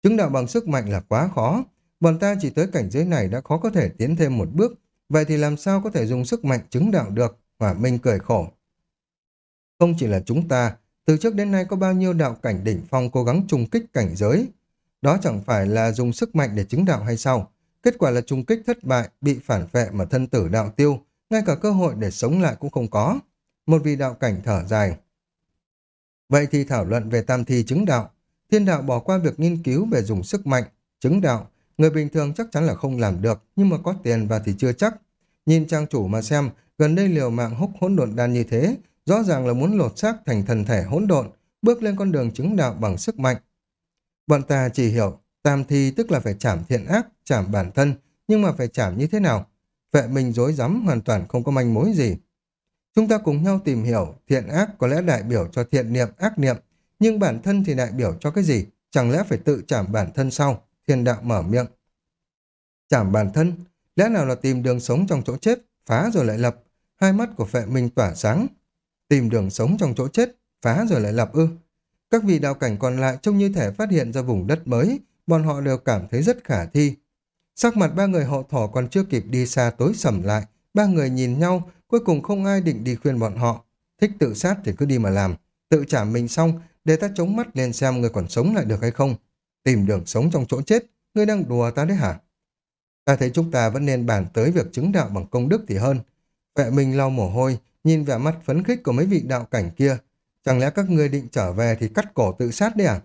Chứng đạo bằng sức mạnh là quá khó, bọn ta chỉ tới cảnh giới này đã khó có thể tiến thêm một bước, vậy thì làm sao có thể dùng sức mạnh chứng đạo được? Hỏa Minh cười khổ. Không chỉ là chúng ta, từ trước đến nay có bao nhiêu đạo cảnh đỉnh phong cố gắng trùng kích cảnh giới. Đó chẳng phải là dùng sức mạnh để chứng đạo hay sao? Kết quả là trùng kích thất bại, bị phản vệ mà thân tử đạo tiêu, ngay cả cơ hội để sống lại cũng không có. Một vị đạo cảnh thở dài. Vậy thì thảo luận về tam thi chứng đạo. Thiên đạo bỏ qua việc nghiên cứu về dùng sức mạnh, chứng đạo. Người bình thường chắc chắn là không làm được, nhưng mà có tiền và thì chưa chắc. Nhìn trang chủ mà xem, gần đây liều mạng húc hỗn độn đan như thế, rõ ràng là muốn lột xác thành thần thể hỗn độn, bước lên con đường chứng đạo bằng sức mạnh. Bọn ta chỉ hiểu, tam thi tức là phải chảm thiện ác, chảm bản thân, nhưng mà phải chảm như thế nào? Vệ mình dối rắm hoàn toàn không có manh mối gì. Chúng ta cùng nhau tìm hiểu thiện ác có lẽ đại biểu cho thiện niệm, ác niệm, nhưng bản thân thì đại biểu cho cái gì? Chẳng lẽ phải tự chảm bản thân sau? Thiên đạo mở miệng. Chảm bản thân? Lẽ nào là tìm đường sống trong chỗ chết, phá rồi lại lập? Hai mắt của phệ minh tỏa sáng. Tìm đường sống trong chỗ chết, phá rồi lại lập ư? Các vị đạo cảnh còn lại trông như thể phát hiện ra vùng đất mới, bọn họ đều cảm thấy rất khả thi. Sắc mặt ba người họ thỏ còn chưa kịp đi xa tối sầm lại, ba người nhìn nhau, cuối cùng không ai định đi khuyên bọn họ. Thích tự sát thì cứ đi mà làm, tự trả mình xong, để ta chống mắt lên xem người còn sống lại được hay không. Tìm đường sống trong chỗ chết, ngươi đang đùa ta đấy hả? Ta thấy chúng ta vẫn nên bàn tới việc chứng đạo bằng công đức thì hơn. Vệ mình lau mồ hôi, nhìn vẻ mặt phấn khích của mấy vị đạo cảnh kia. Chẳng lẽ các ngươi định trở về thì cắt cổ tự sát đấy à?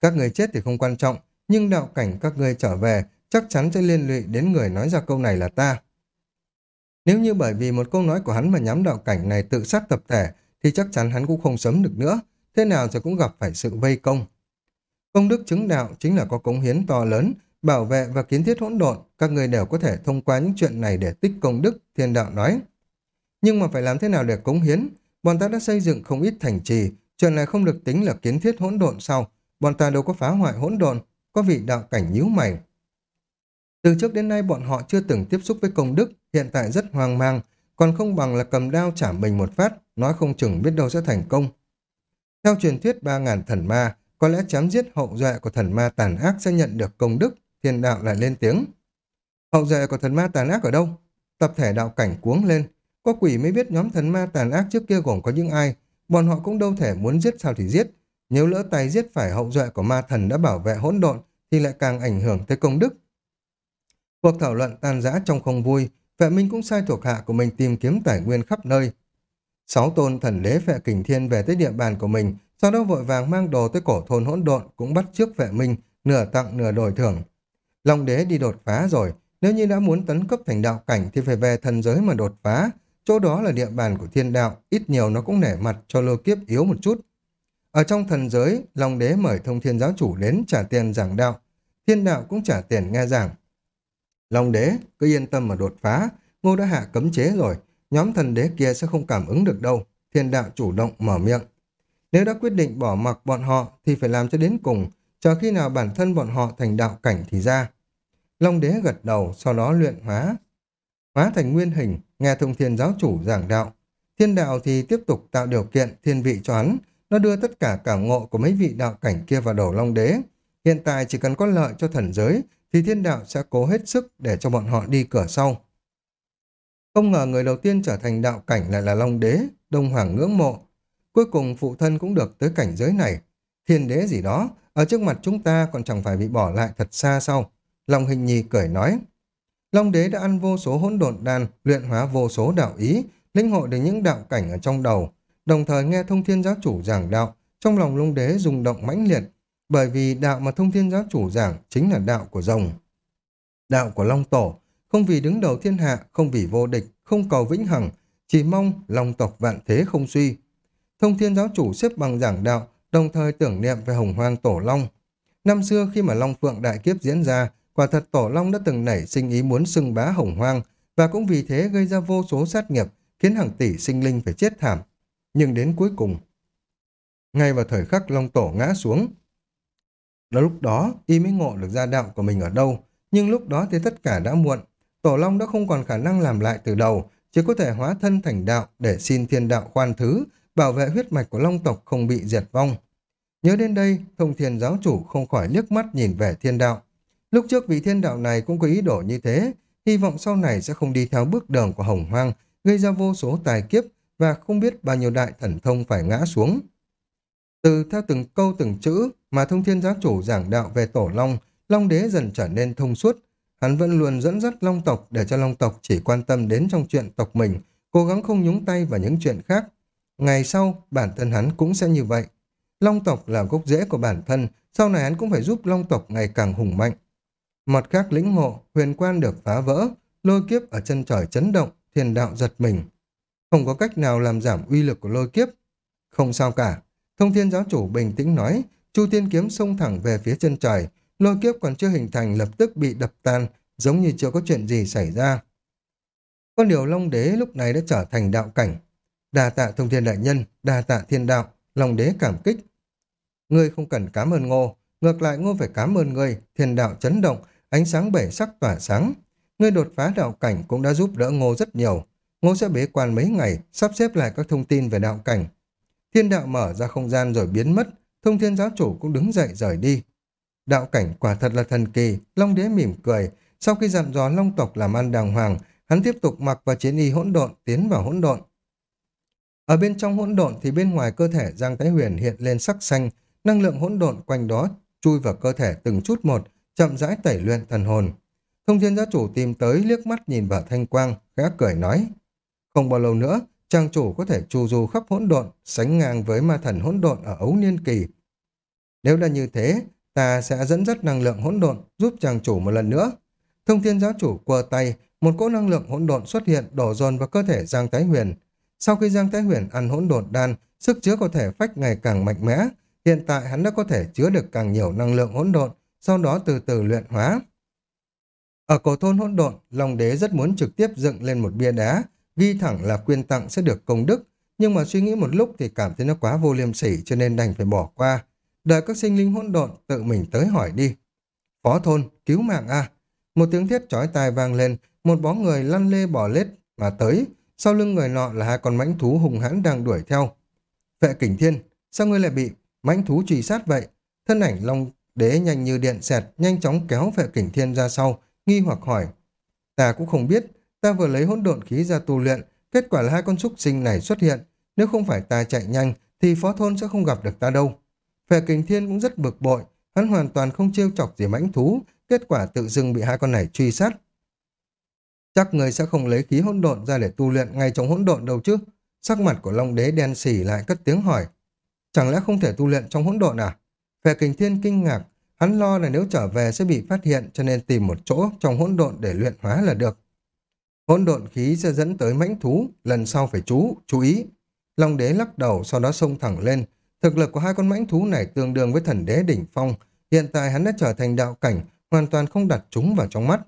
Các người chết thì không quan trọng, nhưng đạo cảnh các ngươi trở về chắc chắn sẽ liên lụy đến người nói ra câu này là ta. Nếu như bởi vì một câu nói của hắn mà nhắm đạo cảnh này tự sát tập thể, thì chắc chắn hắn cũng không sớm được nữa, thế nào rồi cũng gặp phải sự vây công. Công đức chứng đạo chính là có cống hiến to lớn, bảo vệ và kiến thiết hỗn độn, các người đều có thể thông qua những chuyện này để tích công đức, thiên đạo nói. Nhưng mà phải làm thế nào để cống hiến? Bọn ta đã xây dựng không ít thành trì, chuyện này không được tính là kiến thiết hỗn độn sau. Bọn ta đâu có phá hoại hỗn độn, có vị đạo cảnh nhíu mày. Từ trước đến nay bọn họ chưa từng tiếp xúc với công đức, hiện tại rất hoang mang, còn không bằng là cầm đao trả mình một phát, nói không chừng biết đâu sẽ thành công. Theo truyền thuyết ba ngàn thần ma, có lẽ chém giết hậu duệ của thần ma tàn ác sẽ nhận được công đức, thiên đạo lại lên tiếng. Hậu duệ của thần ma tàn ác ở đâu? Tập thể đạo cảnh cuống lên. Có quỷ mới biết nhóm thần ma tàn ác trước kia gồm có những ai. Bọn họ cũng đâu thể muốn giết sao thì giết. Nếu lỡ tay giết phải hậu duệ của ma thần đã bảo vệ hỗn độn thì lại càng ảnh hưởng tới công đức. Cuộc thảo luận tan rã trong không vui, vệ minh cũng sai thuộc hạ của mình tìm kiếm tài nguyên khắp nơi. Sáu tôn thần đế vệ kình thiên về tới địa bàn của mình, sau đó vội vàng mang đồ tới cổ thôn hỗn độn cũng bắt trước vệ minh, nửa tặng nửa đổi thưởng. Long đế đi đột phá rồi, nếu như đã muốn tấn cấp thành đạo cảnh thì phải về thần giới mà đột phá, chỗ đó là địa bàn của thiên đạo, ít nhiều nó cũng nể mặt cho lô kiếp yếu một chút. Ở trong thần giới, Long đế mời thông thiên giáo chủ đến trả tiền giảng đạo, thiên đạo cũng trả tiền nghe giảng. Long đế, cứ yên tâm mà đột phá, ngô đã hạ cấm chế rồi, nhóm thần đế kia sẽ không cảm ứng được đâu, thiên đạo chủ động mở miệng. Nếu đã quyết định bỏ mặc bọn họ thì phải làm cho đến cùng, chờ khi nào bản thân bọn họ thành đạo cảnh thì ra. Long đế gật đầu, sau đó luyện hóa. Hóa thành nguyên hình, nghe thông thiên giáo chủ giảng đạo. Thiên đạo thì tiếp tục tạo điều kiện thiên vị cho hắn, nó đưa tất cả cảm ngộ của mấy vị đạo cảnh kia vào đầu Long đế. Hiện tại chỉ cần có lợi cho thần giới, thì thiên đạo sẽ cố hết sức để cho bọn họ đi cửa sau. Không ngờ người đầu tiên trở thành đạo cảnh lại là Long Đế, Đông Hoàng ngưỡng mộ. Cuối cùng phụ thân cũng được tới cảnh giới này. Thiên đế gì đó, ở trước mặt chúng ta còn chẳng phải bị bỏ lại thật xa sau. Long Hình Nhi cười nói. Long Đế đã ăn vô số hỗn độn đan, luyện hóa vô số đạo ý, linh hội được những đạo cảnh ở trong đầu, đồng thời nghe thông thiên giáo chủ giảng đạo, trong lòng Long Đế rung động mãnh liệt, bởi vì đạo mà thông thiên giáo chủ giảng chính là đạo của rồng. Đạo của Long Tổ, không vì đứng đầu thiên hạ, không vì vô địch, không cầu vĩnh hằng, chỉ mong lòng tộc vạn thế không suy. Thông thiên giáo chủ xếp bằng giảng đạo, đồng thời tưởng niệm về hồng hoang Tổ Long. Năm xưa khi mà Long Phượng đại kiếp diễn ra, quả thật Tổ Long đã từng nảy sinh ý muốn xưng bá hồng hoang, và cũng vì thế gây ra vô số sát nghiệp, khiến hàng tỷ sinh linh phải chết thảm. Nhưng đến cuối cùng, ngay vào thời khắc Long Tổ ngã xuống, đó lúc đó, y mới ngộ được ra đạo của mình ở đâu, nhưng lúc đó thì tất cả đã muộn. Tổ Long đã không còn khả năng làm lại từ đầu, chỉ có thể hóa thân thành đạo để xin thiên đạo khoan thứ, bảo vệ huyết mạch của Long tộc không bị diệt vong. Nhớ đến đây, thông thiền giáo chủ không khỏi liếc mắt nhìn về thiên đạo. Lúc trước vị thiên đạo này cũng có ý đồ như thế, hy vọng sau này sẽ không đi theo bước đường của hồng hoang, gây ra vô số tài kiếp và không biết bao nhiêu đại thần thông phải ngã xuống. Từ theo từng câu từng chữ mà thông thiên giáo chủ giảng đạo về tổ long, long đế dần trở nên thông suốt. Hắn vẫn luôn dẫn dắt long tộc để cho long tộc chỉ quan tâm đến trong chuyện tộc mình, cố gắng không nhúng tay vào những chuyện khác. Ngày sau, bản thân hắn cũng sẽ như vậy. Long tộc là gốc rễ của bản thân, sau này hắn cũng phải giúp long tộc ngày càng hùng mạnh. Mặt khác lĩnh ngộ, huyền quan được phá vỡ, lôi kiếp ở chân trời chấn động, thiền đạo giật mình. Không có cách nào làm giảm uy lực của lôi kiếp. Không sao cả, Thông thiên giáo chủ bình tĩnh nói, Chu Tiên kiếm xông thẳng về phía chân trời, lôi kiếp còn chưa hình thành lập tức bị đập tan, giống như chưa có chuyện gì xảy ra. Con điều Long Đế lúc này đã trở thành đạo cảnh. Đà tạ thông thiên đại nhân, đà tạ thiên đạo, Long Đế cảm kích. Ngươi không cần cảm ơn ngô, ngược lại ngô phải cảm ơn ngươi, thiên đạo chấn động, ánh sáng bảy sắc tỏa sáng. Ngươi đột phá đạo cảnh cũng đã giúp đỡ ngô rất nhiều. Ngô sẽ bế quan mấy ngày, sắp xếp lại các thông tin về đạo cảnh, Thiên đạo mở ra không gian rồi biến mất, thông thiên giáo chủ cũng đứng dậy rời đi. đạo cảnh quả thật là thần kỳ, Long đế mỉm cười. Sau khi dặn dò Long tộc làm ăn đàng hoàng, hắn tiếp tục mặc vào chiến y hỗn độn, tiến vào hỗn độn. Ở bên trong hỗn độn thì bên ngoài cơ thể Giang Thái Huyền hiện lên sắc xanh, năng lượng hỗn độn quanh đó chui vào cơ thể từng chút một, chậm rãi tẩy luyện thần hồn. Thông thiên gia chủ tìm tới liếc mắt nhìn vào thanh quang, khẽ cười nói. Không bao lâu nữa, trang chủ có thể trù du khắp hỗn độn, sánh ngang với ma thần hỗn độn ở ấu niên kỳ. Nếu là như thế, ta sẽ dẫn dắt năng lượng hỗn độn giúp trang chủ một lần nữa. Thông thiên giáo chủ quờ tay, một cỗ năng lượng hỗn độn xuất hiện đổ dồn vào cơ thể Giang Thái Huyền. Sau khi Giang Thái Huyền ăn hỗn độn đan, sức chứa có thể phách ngày càng mạnh mẽ. Hiện tại hắn đã có thể chứa được càng nhiều năng lượng hỗn độn, sau đó từ từ luyện hóa. Ở cổ thôn hỗn độn, Long Đế rất muốn trực tiếp dựng lên một bia đá, ghi thẳng là quyên tặng sẽ được công đức, nhưng mà suy nghĩ một lúc thì cảm thấy nó quá vô liêm sỉ cho nên đành phải bỏ qua. Đợi các sinh linh hỗn độn tự mình tới hỏi đi. Phó thôn, cứu mạng a Một tiếng thiết chói tai vang lên, một bóng người lăn lê bỏ lết mà tới. Sau lưng người nọ là hai con mãnh thú hùng hãn đang đuổi theo. Vệ kình thiên, sao ngươi lại bị mãnh thú truy sát vậy? Thân ảnh long đế nhanh như điện xẹt, nhanh chóng kéo vệ kình thiên ra sau, nghi hoặc hỏi. Ta cũng không biết, ta vừa lấy hỗn độn khí ra tu luyện, kết quả là hai con súc sinh này xuất hiện. Nếu không phải ta chạy nhanh, thì phó thôn sẽ không gặp được ta đâu. Phè kình thiên cũng rất bực bội, hắn hoàn toàn không trêu chọc gì mãnh thú, kết quả tự dưng bị hai con này truy sát. Chắc người sẽ không lấy khí hỗn độn ra để tu luyện ngay trong hỗn độn đâu chứ. Sắc mặt của Long Đế đen xỉ lại cất tiếng hỏi. Chẳng lẽ không thể tu luyện trong hỗn độn à? Phè kình thiên kinh ngạc, hắn lo là nếu trở về sẽ bị phát hiện cho nên tìm một chỗ trong hỗn độn để luyện hóa là được. Hỗn độn khí sẽ dẫn tới mãnh thú, lần sau phải chú, chú ý. Long đế lắc đầu, sau đó xông thẳng lên, Thực lực của hai con mãnh thú này tương đương với thần đế đỉnh phong. Hiện tại hắn đã trở thành đạo cảnh, hoàn toàn không đặt chúng vào trong mắt.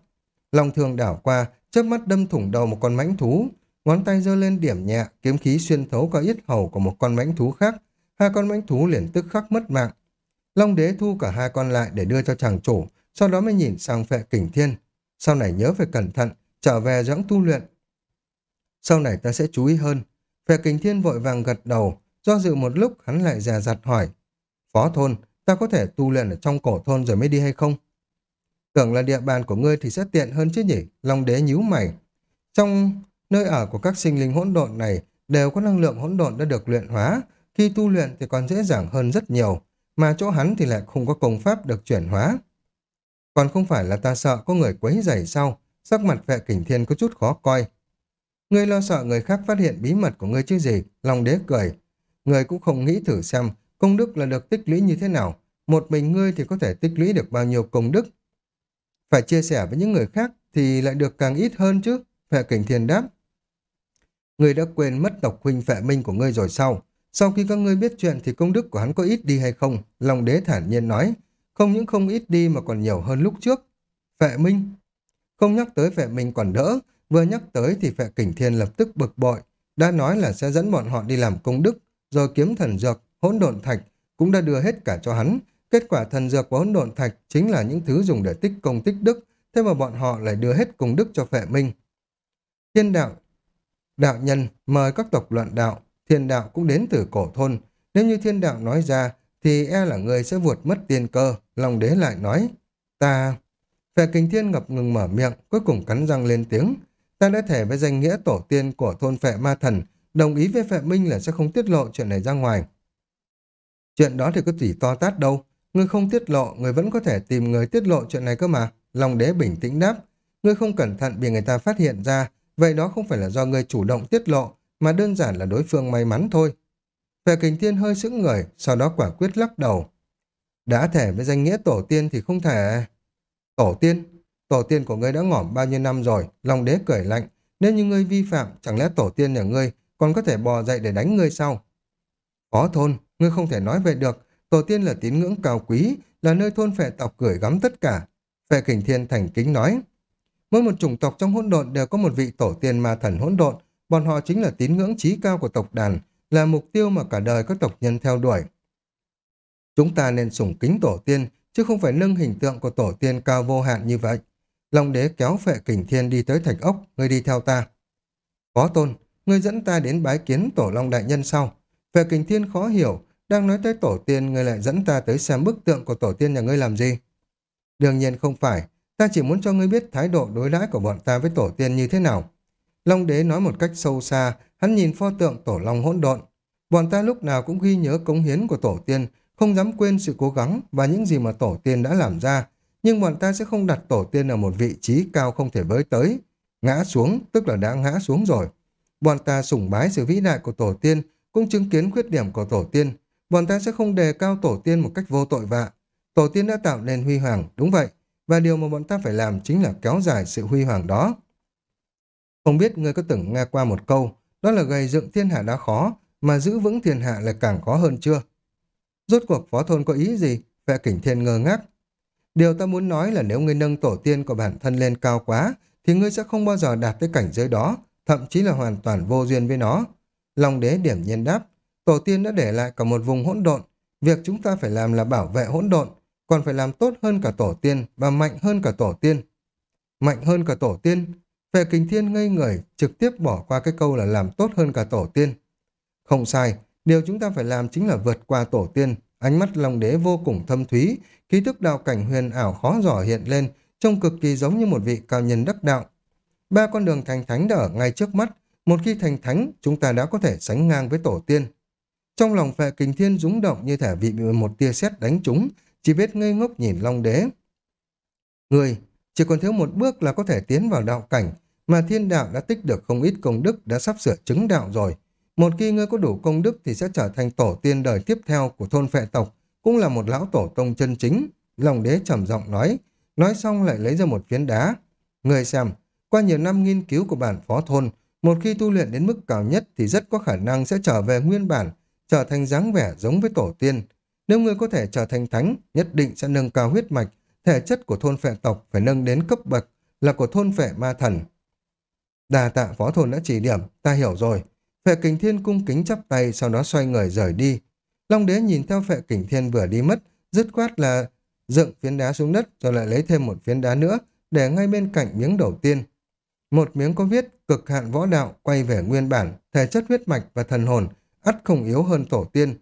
Long thường đảo qua, chớp mắt đâm thủng đầu một con mãnh thú. Ngón tay giơ lên điểm nhẹ, kiếm khí xuyên thấu qua yết hầu của một con mãnh thú khác. Hai con mãnh thú liền tức khắc mất mạng. Long đế thu cả hai con lại để đưa cho chàng chủ, sau đó mới nhìn sang phệ kình thiên. Sau này nhớ phải cẩn thận, trở về dưỡng tu luyện. Sau này ta sẽ chú ý hơn. Phè kình thiên vội vàng gật đầu, Do dự một lúc hắn lại già giặt hỏi. Phó thôn, ta có thể tu luyện ở trong cổ thôn rồi mới đi hay không? Tưởng là địa bàn của ngươi thì sẽ tiện hơn chứ nhỉ? Long đế nhíu mày. Trong nơi ở của các sinh linh hỗn độn này đều có năng lượng hỗn độn đã được luyện hóa. Khi tu luyện thì còn dễ dàng hơn rất nhiều. Mà chỗ hắn thì lại không có công pháp được chuyển hóa. Còn không phải là ta sợ có người quấy rầy sau. Sắc mặt vệ kình thiên có chút khó coi. Ngươi lo sợ người khác phát hiện bí mật của ngươi chứ gì? Long đế cười người cũng không nghĩ thử xem công đức là được tích lũy như thế nào. Một mình ngươi thì có thể tích lũy được bao nhiêu công đức. Phải chia sẻ với những người khác thì lại được càng ít hơn chứ. vệ kình thiên đáp. Ngươi đã quên mất tộc huynh phệ minh của ngươi rồi sao? Sau khi các ngươi biết chuyện thì công đức của hắn có ít đi hay không? Long đế thản nhiên nói. Không những không ít đi mà còn nhiều hơn lúc trước. Phệ minh. Không nhắc tới vệ minh còn đỡ. Vừa nhắc tới thì phệ kình thiên lập tức bực bội. Đã nói là sẽ dẫn bọn họ đi làm công đức rồi kiếm thần dược, hỗn độn thạch cũng đã đưa hết cả cho hắn. Kết quả thần dược và hỗn độn thạch chính là những thứ dùng để tích công tích đức, thế mà bọn họ lại đưa hết công đức cho phệ minh. Thiên đạo, đạo nhân mời các tộc luận đạo, thiên đạo cũng đến từ cổ thôn. Nếu như thiên đạo nói ra, thì e là người sẽ vượt mất tiên cơ, lòng đế lại nói. Ta... Phệ kinh thiên ngập ngừng mở miệng, cuối cùng cắn răng lên tiếng. Ta đã thể với danh nghĩa tổ tiên của thôn phệ ma thần, đồng ý với Phệ Minh là sẽ không tiết lộ chuyện này ra ngoài. Chuyện đó thì có gì to tát đâu, ngươi không tiết lộ, ngươi vẫn có thể tìm người tiết lộ chuyện này cơ mà. Long đế bình tĩnh đáp, ngươi không cẩn thận bị người ta phát hiện ra, vậy đó không phải là do ngươi chủ động tiết lộ, mà đơn giản là đối phương may mắn thôi. Phệ kình thiên hơi sững người, sau đó quả quyết lắc đầu. Đã thể với danh nghĩa tổ tiên thì không thể... Tổ tiên? Tổ tiên của ngươi đã ngỏm bao nhiêu năm rồi, lòng đế cười lạnh. Nếu như ngươi vi phạm, chẳng lẽ tổ tiên nhà ngươi còn có thể bò dậy để đánh ngươi sao? Có thôn, ngươi không thể nói về được. Tổ tiên là tín ngưỡng cao quý, là nơi thôn phệ tộc gửi gắm tất cả. Phệ kình thiên thành kính nói. Mỗi một chủng tộc trong hỗn độn đều có một vị tổ tiên ma thần hỗn độn. Bọn họ chính là tín ngưỡng trí cao của tộc đàn, là mục tiêu mà cả đời các tộc nhân theo đuổi. Chúng ta nên sủng kính tổ tiên, chứ không phải nâng hình tượng của tổ tiên cao vô hạn như vậy. Long đế kéo phệ kình thiên đi tới thạch ốc, ngươi đi theo ta. Có tôn, ngươi dẫn ta đến bái kiến tổ long đại nhân sau. Về kình thiên khó hiểu, đang nói tới tổ tiên, ngươi lại dẫn ta tới xem bức tượng của tổ tiên nhà ngươi làm gì? Đương nhiên không phải, ta chỉ muốn cho ngươi biết thái độ đối đãi của bọn ta với tổ tiên như thế nào. Long đế nói một cách sâu xa, hắn nhìn pho tượng tổ long hỗn độn. Bọn ta lúc nào cũng ghi nhớ cống hiến của tổ tiên, không dám quên sự cố gắng và những gì mà tổ tiên đã làm ra, nhưng bọn ta sẽ không đặt tổ tiên ở một vị trí cao không thể với tới. Ngã xuống, tức là đã ngã xuống rồi. Bọn ta sủng bái sự vĩ đại của tổ tiên, cũng chứng kiến khuyết điểm của tổ tiên. Bọn ta sẽ không đề cao tổ tiên một cách vô tội vạ. Tổ tiên đã tạo nên huy hoàng, đúng vậy. Và điều mà bọn ta phải làm chính là kéo dài sự huy hoàng đó. Không biết ngươi có từng nghe qua một câu, đó là gây dựng thiên hạ đã khó, mà giữ vững thiên hạ lại càng khó hơn chưa? Rốt cuộc phó thôn có ý gì? Vệ kỉnh thiên ngơ ngác. Điều ta muốn nói là nếu ngươi nâng tổ tiên của bản thân lên cao quá, thì ngươi sẽ không bao giờ đạt tới cảnh giới đó, thậm chí là hoàn toàn vô duyên với nó. Long đế điểm nhiên đáp, tổ tiên đã để lại cả một vùng hỗn độn, việc chúng ta phải làm là bảo vệ hỗn độn, còn phải làm tốt hơn cả tổ tiên và mạnh hơn cả tổ tiên. Mạnh hơn cả tổ tiên, Vệ kình thiên ngây người, trực tiếp bỏ qua cái câu là làm tốt hơn cả tổ tiên. Không sai, điều chúng ta phải làm chính là vượt qua tổ tiên. Ánh mắt Long đế vô cùng thâm thúy, ký thức đạo cảnh huyền ảo khó giỏ hiện lên, trông cực kỳ giống như một vị cao nhân đắc đạo. Ba con đường thành thánh đã ở ngay trước mắt, một khi thành thánh, chúng ta đã có thể sánh ngang với tổ tiên. Trong lòng phệ kình thiên rúng động như thể bị một tia sét đánh trúng, chỉ biết ngây ngốc nhìn Long đế. Người, chỉ còn thiếu một bước là có thể tiến vào đạo cảnh, mà thiên đạo đã tích được không ít công đức đã sắp sửa chứng đạo rồi. Một khi ngươi có đủ công đức thì sẽ trở thành tổ tiên đời tiếp theo của thôn phệ tộc, cũng là một lão tổ tông chân chính. Lòng đế trầm giọng nói, nói xong lại lấy ra một phiến đá. Người xem, qua nhiều năm nghiên cứu của bản phó thôn, một khi tu luyện đến mức cao nhất thì rất có khả năng sẽ trở về nguyên bản, trở thành dáng vẻ giống với tổ tiên. Nếu ngươi có thể trở thành thánh, nhất định sẽ nâng cao huyết mạch, thể chất của thôn phệ tộc phải nâng đến cấp bậc là của thôn phệ ma thần. Đà tạ phó thôn đã chỉ điểm, ta hiểu rồi. Phệ kình thiên cung kính chắp tay, sau đó xoay người rời đi. Long đế nhìn theo phệ kình thiên vừa đi mất, dứt khoát là dựng phiến đá xuống đất rồi lại lấy thêm một phiến đá nữa để ngay bên cạnh miếng đầu tiên. Một miếng có viết cực hạn võ đạo quay về nguyên bản, thể chất huyết mạch và thần hồn, ắt không yếu hơn tổ tiên.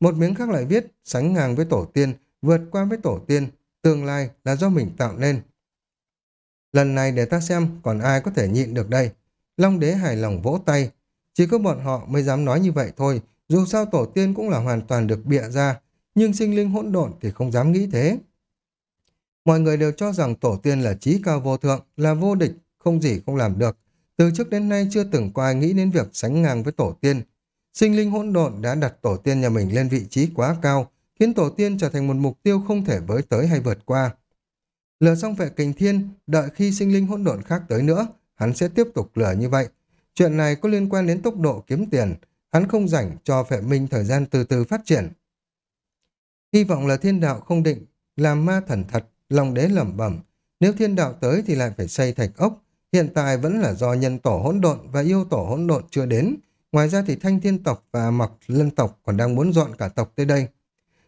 Một miếng khác lại viết sánh ngang với tổ tiên, vượt qua với tổ tiên, tương lai là do mình tạo nên. Lần này để ta xem còn ai có thể nhịn được đây. Long đế hài lòng vỗ tay. Chỉ có bọn họ mới dám nói như vậy thôi. Dù sao tổ tiên cũng là hoàn toàn được bịa ra. Nhưng sinh linh hỗn độn thì không dám nghĩ thế. Mọi người đều cho rằng tổ tiên là trí cao vô thượng, là vô địch, không gì không làm được. Từ trước đến nay chưa từng có ai nghĩ đến việc sánh ngang với tổ tiên. Sinh linh hỗn độn đã đặt tổ tiên nhà mình lên vị trí quá cao, khiến tổ tiên trở thành một mục tiêu không thể với tới hay vượt qua. Lừa xong vệ kình thiên, đợi khi sinh linh hỗn độn khác tới nữa, hắn sẽ tiếp tục lừa như vậy. Chuyện này có liên quan đến tốc độ kiếm tiền, hắn không rảnh cho phệ minh thời gian từ từ phát triển. Hy vọng là thiên đạo không định, làm ma thần thật, lòng đế lẩm bẩm. Nếu thiên đạo tới thì lại phải xây thạch ốc, hiện tại vẫn là do nhân tổ hỗn độn và yêu tổ hỗn độn chưa đến. Ngoài ra thì thanh thiên tộc và mặc lân tộc còn đang muốn dọn cả tộc tới đây.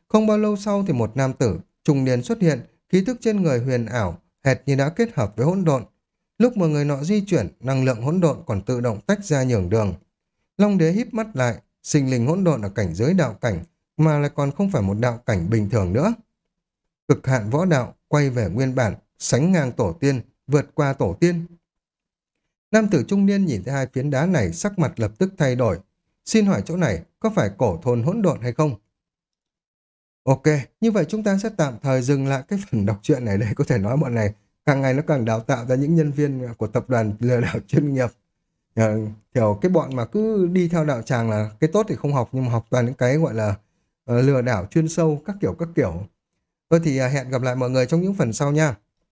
Không bao lâu sau thì một nam tử, trùng niên xuất hiện, khí thức trên người huyền ảo, hệt như đã kết hợp với hỗn độn. Lúc mà người nọ di chuyển, năng lượng hỗn độn còn tự động tách ra nhường đường. Long đế híp mắt lại, sinh linh hỗn độn ở cảnh giới đạo cảnh, mà lại còn không phải một đạo cảnh bình thường nữa. Cực hạn võ đạo, quay về nguyên bản, sánh ngang tổ tiên, vượt qua tổ tiên. Nam tử trung niên nhìn thấy hai phiến đá này sắc mặt lập tức thay đổi. Xin hỏi chỗ này có phải cổ thôn hỗn độn hay không? Ok, như vậy chúng ta sẽ tạm thời dừng lại cái phần đọc truyện này đây. Có thể nói bọn này càng ngày nó càng đào tạo ra những nhân viên của tập đoàn lừa đảo chuyên nghiệp. À, kiểu cái bọn mà cứ đi theo đạo tràng là cái tốt thì không học nhưng mà học toàn những cái gọi là uh, lừa đảo chuyên sâu các kiểu các kiểu. Thôi thì uh, hẹn gặp lại mọi người trong những phần sau nha.